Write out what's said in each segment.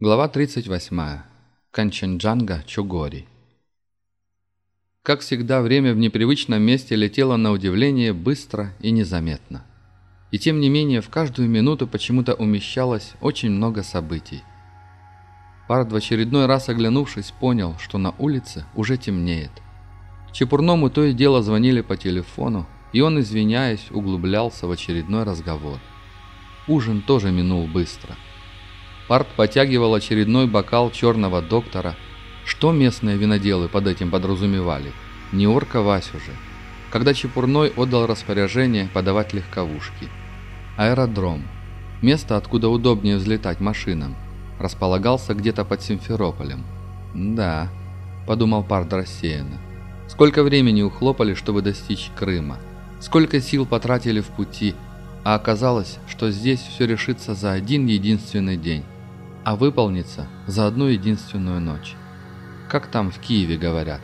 Глава 38. Канчанджанга Чугори. Как всегда, время в непривычном месте летело на удивление быстро и незаметно. И тем не менее, в каждую минуту почему-то умещалось очень много событий. Пард в очередной раз оглянувшись, понял, что на улице уже темнеет. Чепурному то и дело звонили по телефону, и он, извиняясь, углублялся в очередной разговор. Ужин тоже минул быстро – Парт потягивал очередной бокал черного доктора. Что местные виноделы под этим подразумевали? Не орка Васю же. Когда Чепурной отдал распоряжение подавать легковушки. Аэродром. Место, откуда удобнее взлетать машинам. Располагался где-то под Симферополем. «Да», — подумал Парт рассеянно. «Сколько времени ухлопали, чтобы достичь Крыма? Сколько сил потратили в пути?» А оказалось, что здесь все решится за один единственный день а выполнится за одну единственную ночь. Как там в Киеве говорят,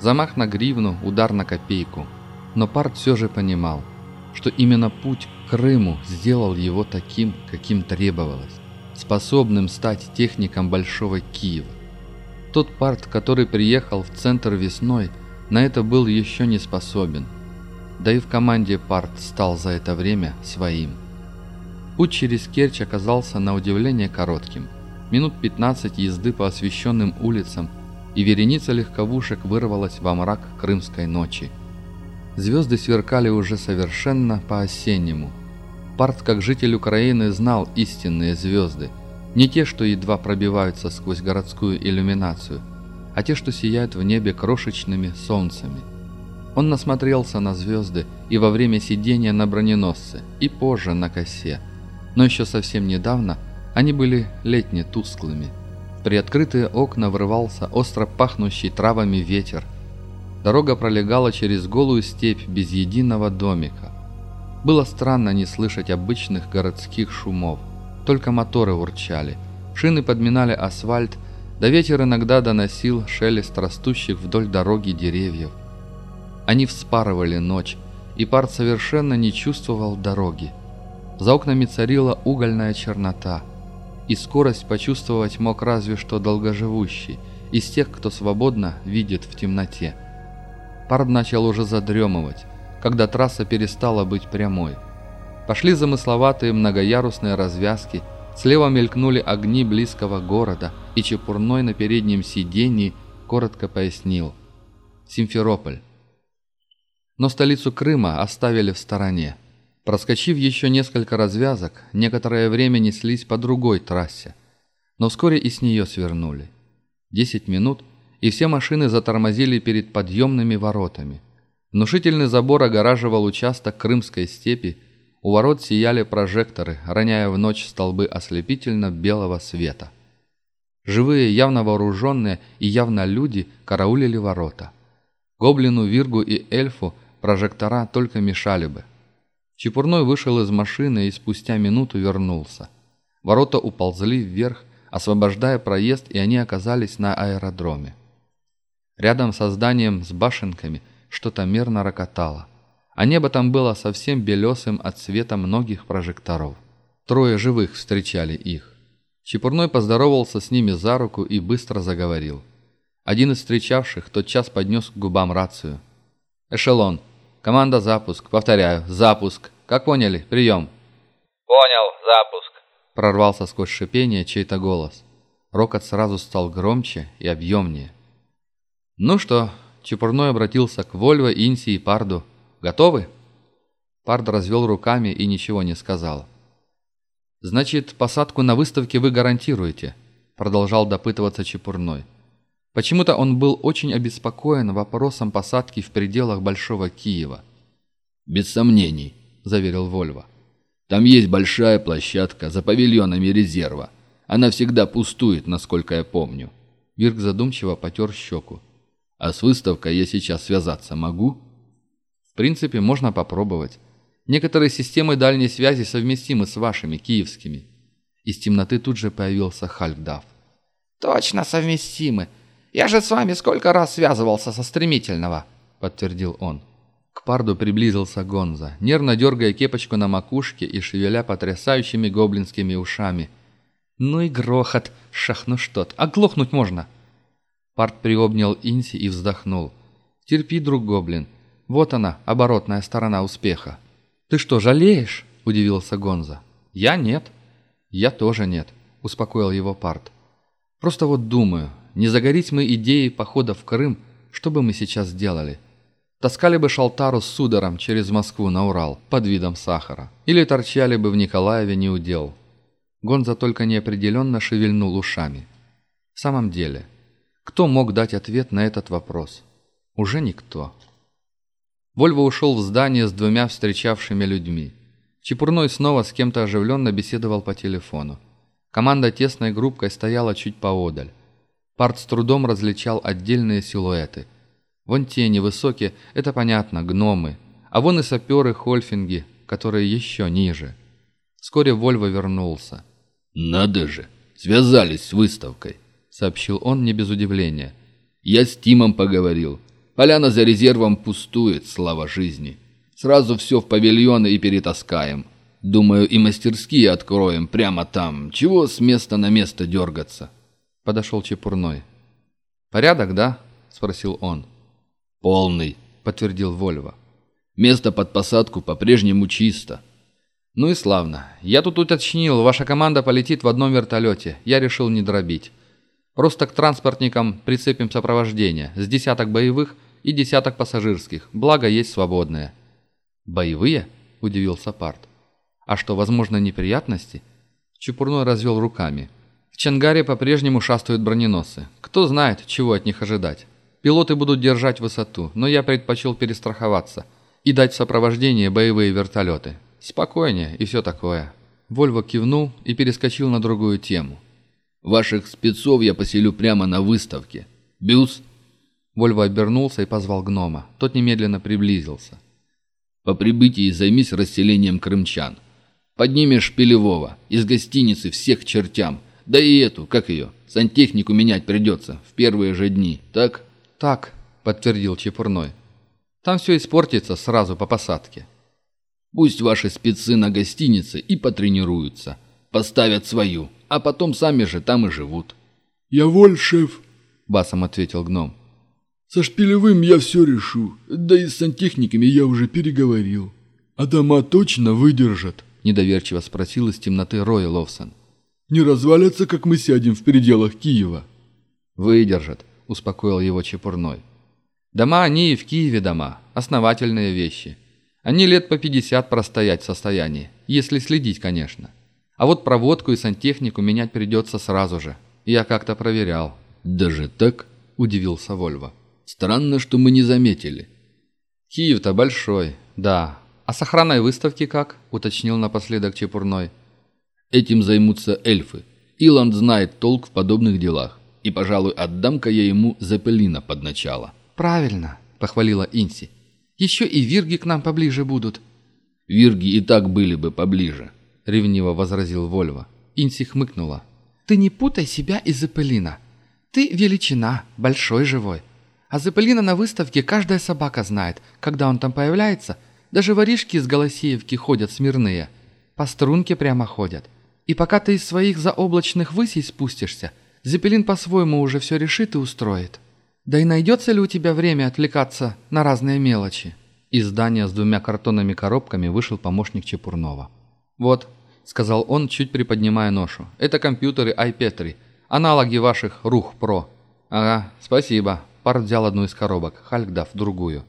замах на гривну, удар на копейку. Но Парт все же понимал, что именно путь к Крыму сделал его таким, каким требовалось, способным стать техником Большого Киева. Тот Парт, который приехал в центр весной, на это был еще не способен. Да и в команде Парт стал за это время своим. Путь через Керчь оказался на удивление коротким – Минут 15 езды по освещенным улицам, и вереница легковушек вырвалась во мрак крымской ночи. Звезды сверкали уже совершенно по-осеннему. Парт, как житель Украины, знал истинные звезды. Не те, что едва пробиваются сквозь городскую иллюминацию, а те, что сияют в небе крошечными солнцами. Он насмотрелся на звезды и во время сидения на броненосце, и позже на косе. Но еще совсем недавно – они были летне тусклыми. В приоткрытые окна врывался остро пахнущий травами ветер. Дорога пролегала через голую степь без единого домика. Было странно не слышать обычных городских шумов. Только моторы урчали. Шины подминали асфальт, да ветер иногда доносил шелест растущих вдоль дороги деревьев. Они вспарывали ночь, и парт совершенно не чувствовал дороги. За окнами царила угольная чернота – и скорость почувствовать мог разве что долгоживущий, из тех, кто свободно видит в темноте. Пард начал уже задремывать, когда трасса перестала быть прямой. Пошли замысловатые многоярусные развязки, слева мелькнули огни близкого города, и Чепурной на переднем сиденье коротко пояснил. Симферополь. Но столицу Крыма оставили в стороне. Проскочив еще несколько развязок, некоторое время неслись по другой трассе, но вскоре и с нее свернули. Десять минут, и все машины затормозили перед подъемными воротами. Внушительный забор огораживал участок Крымской степи, у ворот сияли прожекторы, роняя в ночь столбы ослепительно белого света. Живые, явно вооруженные и явно люди караулили ворота. Гоблину, Виргу и эльфу прожектора только мешали бы. Чепурной вышел из машины и спустя минуту вернулся. Ворота уползли вверх, освобождая проезд, и они оказались на аэродроме. Рядом со зданием с башенками что-то мерно рокотало, а небо там было совсем белесым от света многих прожекторов. Трое живых встречали их. Чепурной поздоровался с ними за руку и быстро заговорил. Один из встречавших тотчас поднес к губам рацию. «Эшелон, Команда запуск. Повторяю, запуск. Как поняли? Прием. Понял, запуск. Прорвался сквозь шипение чей-то голос. Рокот сразу стал громче и объемнее. Ну что, Чепурной обратился к Вольво, Инси и Парду. Готовы? Пард развел руками и ничего не сказал. «Значит, посадку на выставке вы гарантируете?» Продолжал допытываться Чепурной. Почему-то он был очень обеспокоен вопросом посадки в пределах Большого Киева. «Без сомнений», – заверил Вольво. «Там есть большая площадка за павильонами резерва. Она всегда пустует, насколько я помню». Вирк задумчиво потер щеку. «А с выставкой я сейчас связаться могу?» «В принципе, можно попробовать. Некоторые системы дальней связи совместимы с вашими, киевскими». Из темноты тут же появился Хальфдав. «Точно совместимы. «Я же с вами сколько раз связывался со стремительного», — подтвердил он. К парду приблизился Гонза, нервно дергая кепочку на макушке и шевеля потрясающими гоблинскими ушами. «Ну и грохот, шахну что-то, оглохнуть можно!» Парт приобнял Инси и вздохнул. «Терпи, друг Гоблин. Вот она, оборотная сторона успеха». «Ты что, жалеешь?» – удивился Гонза. «Я нет». «Я тоже нет», – успокоил его Парт. «Просто вот думаю, не загорись мы идеей похода в Крым, что бы мы сейчас сделали?» Таскали бы Шалтару с Сударом через Москву на Урал под видом сахара. Или торчали бы в Николаеве неудел. Гонза только неопределенно шевельнул ушами. В самом деле, кто мог дать ответ на этот вопрос? Уже никто. Вольво ушел в здание с двумя встречавшими людьми. Чепурной снова с кем-то оживленно беседовал по телефону. Команда тесной группкой стояла чуть поодаль. Парт с трудом различал отдельные силуэты – Вон те невысокие, это понятно, гномы. А вон и саперы-хольфинги, которые еще ниже. Вскоре Вольво вернулся. «Надо же, связались с выставкой», — сообщил он не без удивления. «Я с Тимом поговорил. Поляна за резервом пустует, слава жизни. Сразу все в павильоны и перетаскаем. Думаю, и мастерские откроем прямо там. Чего с места на место дергаться?» Подошел Чепурной. «Порядок, да?» — спросил он. «Полный», — подтвердил Вольво. «Место под посадку по-прежнему чисто». «Ну и славно. Я тут уточнил, ваша команда полетит в одном вертолете. Я решил не дробить. Просто к транспортникам прицепим сопровождение. С десяток боевых и десяток пассажирских. Благо, есть свободные». «Боевые?» – удивился Парт. «А что, возможно, неприятности?» Чепурной развел руками. «В Чангаре по-прежнему шастают броненосы. Кто знает, чего от них ожидать. Пилоты будут держать высоту, но я предпочел перестраховаться и дать в сопровождение боевые вертолеты. Спокойнее и все такое». Вольво кивнул и перескочил на другую тему. «Ваших спецов я поселю прямо на выставке. Бюс?» Вольво обернулся и позвал гнома. Тот немедленно приблизился. «По прибытии займись расселением крымчан. Поднимешь Пелевого из гостиницы всех чертям. Да и эту, как ее, сантехнику менять придется в первые же дни, так?» «Так», — подтвердил Чепурной. «Там все испортится сразу по посадке». «Пусть ваши спецы на гостинице и потренируются. Поставят свою, а потом сами же там и живут». «Я воль, шеф», — басом ответил гном. «Со шпилевым я все решу, да и с сантехниками я уже переговорил. А дома точно выдержат?» — недоверчиво спросил из темноты Рой Ловсон. «Не развалятся, как мы сядем в пределах Киева?» «Выдержат», успокоил его Чепурной. Дома они и в Киеве дома, основательные вещи. Они лет по 50 простоять в состоянии, если следить, конечно. А вот проводку и сантехнику менять придется сразу же. Я как-то проверял. «Даже так?» – удивился Вольво. «Странно, что мы не заметили». «Киев-то большой, да. А с охраной выставки как?» – уточнил напоследок Чепурной. «Этим займутся эльфы. Иланд знает толк в подобных делах и, пожалуй, отдам-ка я ему Зеппелина под начало». «Правильно», — похвалила Инси. «Еще и вирги к нам поближе будут». «Вирги и так были бы поближе», — ревниво возразил Вольво. Инси хмыкнула. «Ты не путай себя и Зеппелина. Ты величина, большой живой. А Зеппелина на выставке каждая собака знает. Когда он там появляется, даже воришки из Голосеевки ходят смирные. По струнке прямо ходят. И пока ты из своих заоблачных высей спустишься, Зепелин по-своему уже все решит и устроит. Да и найдется ли у тебя время отвлекаться на разные мелочи?» Из здания с двумя картонными коробками вышел помощник Чепурнова. «Вот», — сказал он, чуть приподнимая ношу, — «это компьютеры iPetri, аналоги ваших Рух Pro». «Ага, спасибо». Парт взял одну из коробок, Хальк дав другую.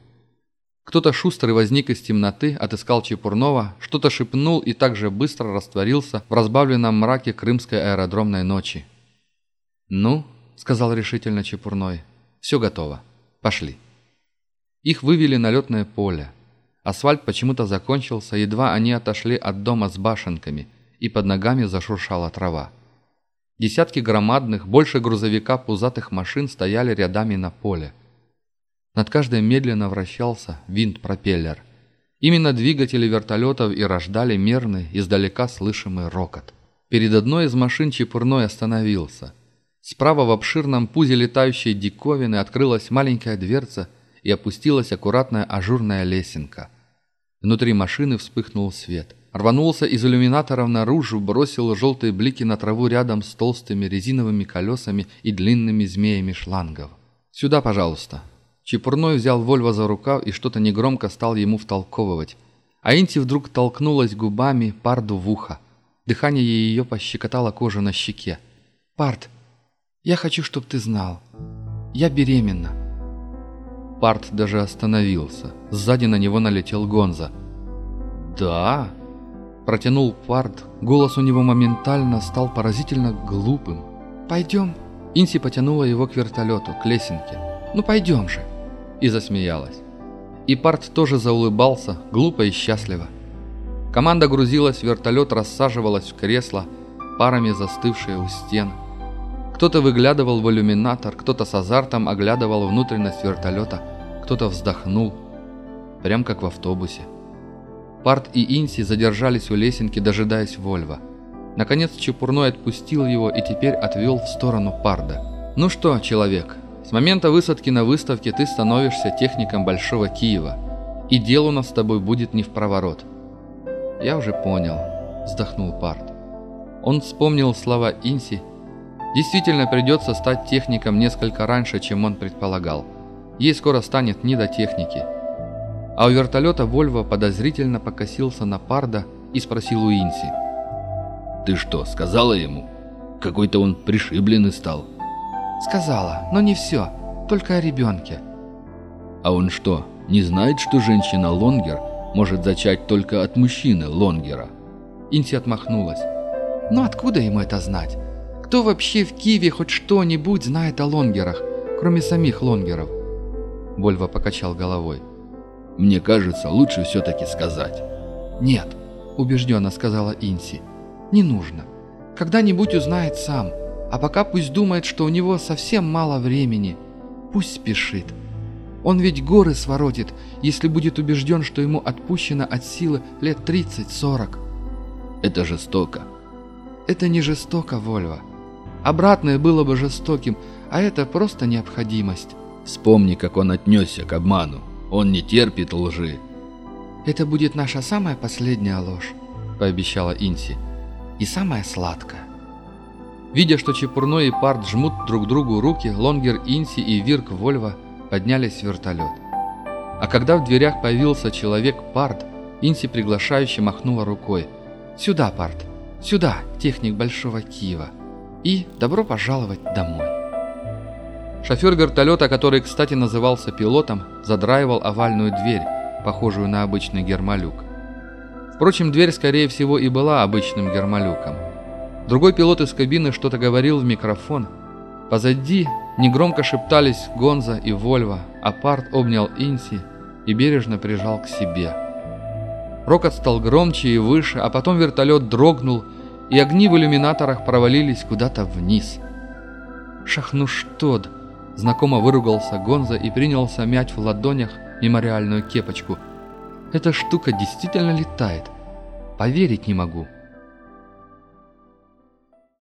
Кто-то шустрый возник из темноты, отыскал Чепурнова, что-то шепнул и также быстро растворился в разбавленном мраке крымской аэродромной ночи. «Ну», — сказал решительно Чепурной, — «все готово. Пошли». Их вывели на летное поле. Асфальт почему-то закончился, едва они отошли от дома с башенками, и под ногами зашуршала трава. Десятки громадных, больше грузовика пузатых машин стояли рядами на поле. Над каждой медленно вращался винт-пропеллер. Именно двигатели вертолетов и рождали мерный, издалека слышимый рокот. Перед одной из машин Чепурной остановился – Справа в обширном пузе летающей диковины открылась маленькая дверца и опустилась аккуратная ажурная лесенка. Внутри машины вспыхнул свет. рванулся из иллюминаторов наружу, бросил желтые блики на траву рядом с толстыми резиновыми колесами и длинными змеями шлангов. «Сюда, пожалуйста». Чепурной взял Вольво за рукав и что-то негромко стал ему втолковывать. А Инти вдруг толкнулась губами Парду в ухо. Дыхание ее пощекотало кожу на щеке. «Пард, я хочу, чтобы ты знал. Я беременна». Парт даже остановился. Сзади на него налетел Гонза. «Да?» Протянул Парт. Голос у него моментально стал поразительно глупым. «Пойдем?» Инси потянула его к вертолету, к лесенке. «Ну пойдем же!» И засмеялась. И Парт тоже заулыбался, глупо и счастливо. Команда грузилась вертолет, рассаживалась в кресло, парами застывшие у стен. Кто-то выглядывал в иллюминатор, кто-то с азартом оглядывал внутренность вертолета, кто-то вздохнул, прям как в автобусе. Парт и Инси задержались у лесенки, дожидаясь Вольва. Наконец Чепурной отпустил его и теперь отвел в сторону Парда. «Ну что, человек, с момента высадки на выставке ты становишься техником Большого Киева, и дело у нас с тобой будет не в проворот». «Я уже понял», – вздохнул Парт. Он вспомнил слова Инси. «Действительно придется стать техником несколько раньше, чем он предполагал. Ей скоро станет не до техники». А у вертолета Вольво подозрительно покосился на Парда и спросил у Инси. «Ты что, сказала ему? Какой-то он пришибленный стал». «Сказала, но не все, только о ребенке». «А он что, не знает, что женщина Лонгер может зачать только от мужчины Лонгера?» Инси отмахнулась. «Ну откуда ему это знать? Кто вообще в Киеве хоть что-нибудь знает о Лонгерах, кроме самих Лонгеров?» Вольво покачал головой. Мне кажется, лучше все-таки сказать». «Нет», – убежденно сказала Инси. «Не нужно. Когда-нибудь узнает сам. А пока пусть думает, что у него совсем мало времени. Пусть спешит. Он ведь горы своротит, если будет убежден, что ему отпущено от силы лет 30-40. Это жестоко. Это не жестоко, Вольва. Обратное было бы жестоким, а это просто необходимость. Вспомни, как он отнесся к обману. Он не терпит лжи. Это будет наша самая последняя ложь, пообещала Инси. И самая сладкая. Видя, что Чепурной и Парт жмут друг другу руки, Лонгер Инси и Вирк Вольва поднялись в вертолет. А когда в дверях появился человек Парт, Инси приглашающе махнула рукой. «Сюда, Парт! Сюда, техник Большого Киева! И добро пожаловать домой!» Шофер вертолета, который, кстати, назывался пилотом, задраивал овальную дверь, похожую на обычный гермолюк. Впрочем, дверь, скорее всего, и была обычным гермолюком. Другой пилот из кабины что-то говорил в микрофон. Позади негромко шептались Гонза и Вольва, а Парт обнял Инси и бережно прижал к себе. Рокот стал громче и выше, а потом вертолет дрогнул, и огни в иллюминаторах провалились куда-то вниз. «Шахнуштод!» Знакомо выругался Гонза и принялся мять в ладонях мемориальную кепочку. «Эта штука действительно летает. Поверить не могу».